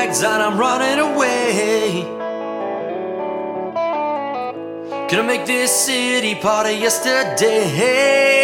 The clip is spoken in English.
bags and I'm running away. Gonna make this city part of yesterday.